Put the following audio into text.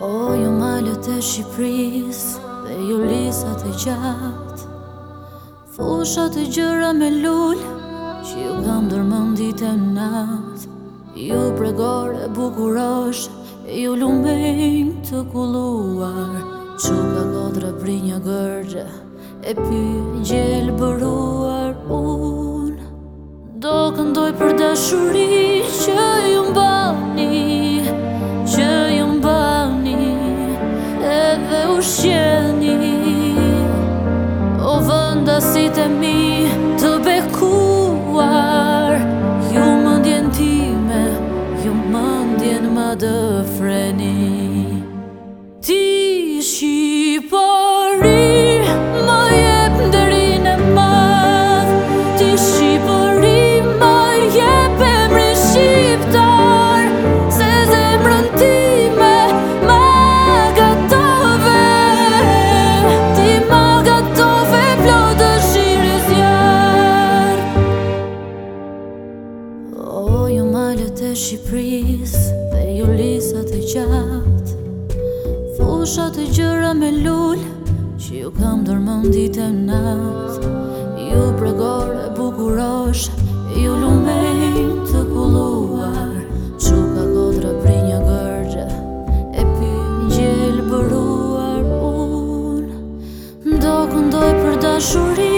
O ju malët e Shqipëris dhe ju lisat e gjatë Fushat e gjëra me lullë që ju kam dërmën ditë e natë Ju pregore e bukurosh e ju lumejnë të kuluar Quka kodra pri një gërgjë e pyjgjel bëruar un Do këndoj për dashuri që ju mbani Që ju mbani edhe u shqeni O vënda si të mi të bekuar Ju mëndjen time, ju më ndjen ma dëfreni Ti shqipo Shqipëris dhe ju lisat e qatë Fushat e gjëra me lullë që ju kam dërmën ditë e natë Ju pregore bukurosh, ju lumej të kulluar Quka kodra pri një gërgjë, e pi një gjelë bëruar unë Ndo këndoj për dashurin